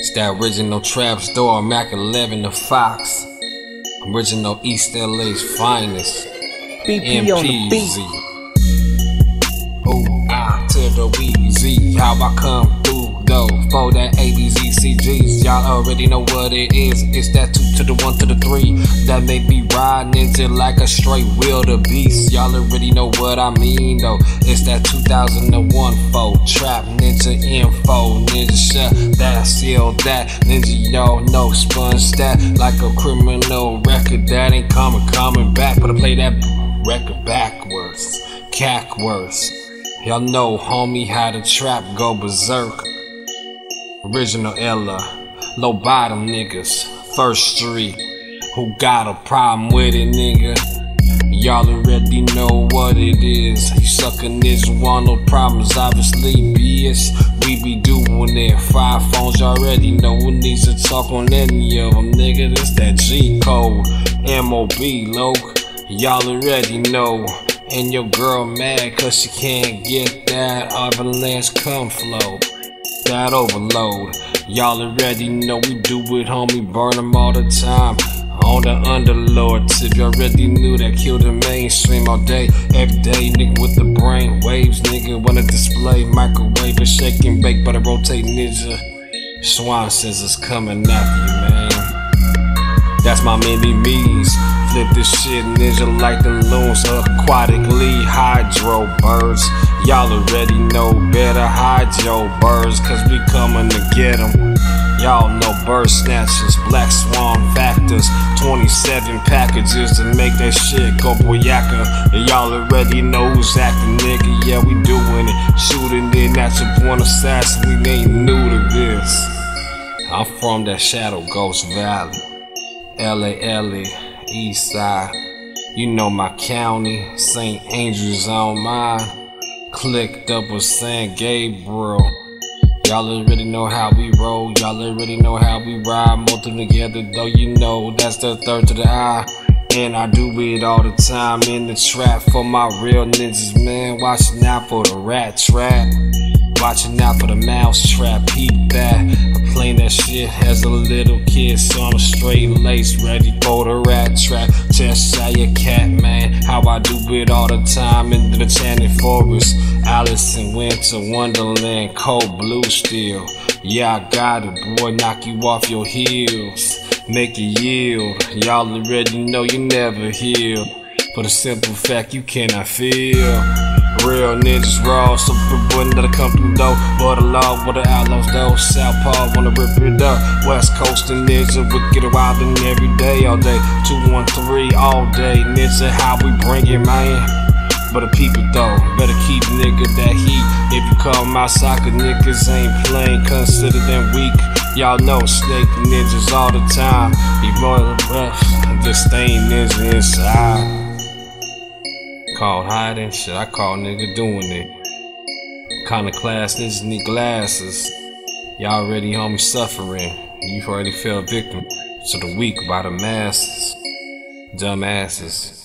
It's that original trap store, Mac 11 the Fox. Original East LA's finest. BP on the beat. MPZ. Oh, I to the Weezy. How I come though for that ABZCGs. Y'all already know what it is. It's that two to the one to the three that make me ride into like a straight wildebeest. Y'all already know what I mean though. It's that 2001 foe trap ninja info ninja shut that seal that ninja y'all know sponge that like a criminal record that ain't coming coming back. But I play that record backwards, cackwards. Y'all know, homie, how the trap go berserk. Original Ella, low bottom niggas, First Street. Who got a problem with it, nigga? Y'all already know what it is. You suckin' this one, no problems, obviously, bitch. We be doing it. Five phones, y'all already know who needs to talk on any of them, nigga. This that G code, MOB, loc. Y'all already know. And your girl mad cause she can't get that avalanche come flow. That overload. Y'all already know we do it, homie. Burn them all the time. On the underlords, if y'all already knew that kill the mainstream all day, every day, nigga with the brain waves, nigga wanna display microwave and shake and bake, but I rotate ninja. Swan scissors coming after you, man. That's my mini me's. Flip this shit ninja like the loons, aquatically hydro birds. Y'all already know better hide your birds, cause we coming to get them. Y'all know bird snatchers, black swan factors, 27 packages to make that shit go boyaka. And y'all already know who's acting, nigga. Yeah, we doing it. Shooting in at your point assassin, we ain't new to this. I'm from that Shadow Ghost Valley. LA, LA, East Side. You know my county, St. Andrews on mine. Clicked up with San Gabriel. Y'all already know how we roll, y'all already know how we ride. Multiple together, though you know that's the third to the eye. And I do it all the time in the trap for my real ninjas, man. Watching out for the rat trap. Watching out for the mouse trap, peep that. Shit as a little kid, so I'm straight laced, ready for the rat trap. Cheshire cat, man, how I do it all the time in the enchanted forest. Alice in Winter Wonderland, cold blue steel. Yeah, I got it, boy, knock you off your heels, make you yield. Y'all already know you never heal. For the simple fact you cannot feel. Real ninjas raw, super boy that'll come through though. But the law with the outlaws though. Southpaw wanna rip it up. West Coast and ninja, we get it wild and every day, all day. 213 all day. Ninja, how we bring it, man. But the people though, better keep nigga that heat. If you call my soccer niggas ain't playing, consider them weak. Y'all know snake ninjas all the time. More rough, just staying ninja inside. Called hiding shit, I call nigga doing it. Kinda class niggas need glasses. Y'all already homie suffering. You've already fell victim to the weak by the masses. Dumbasses.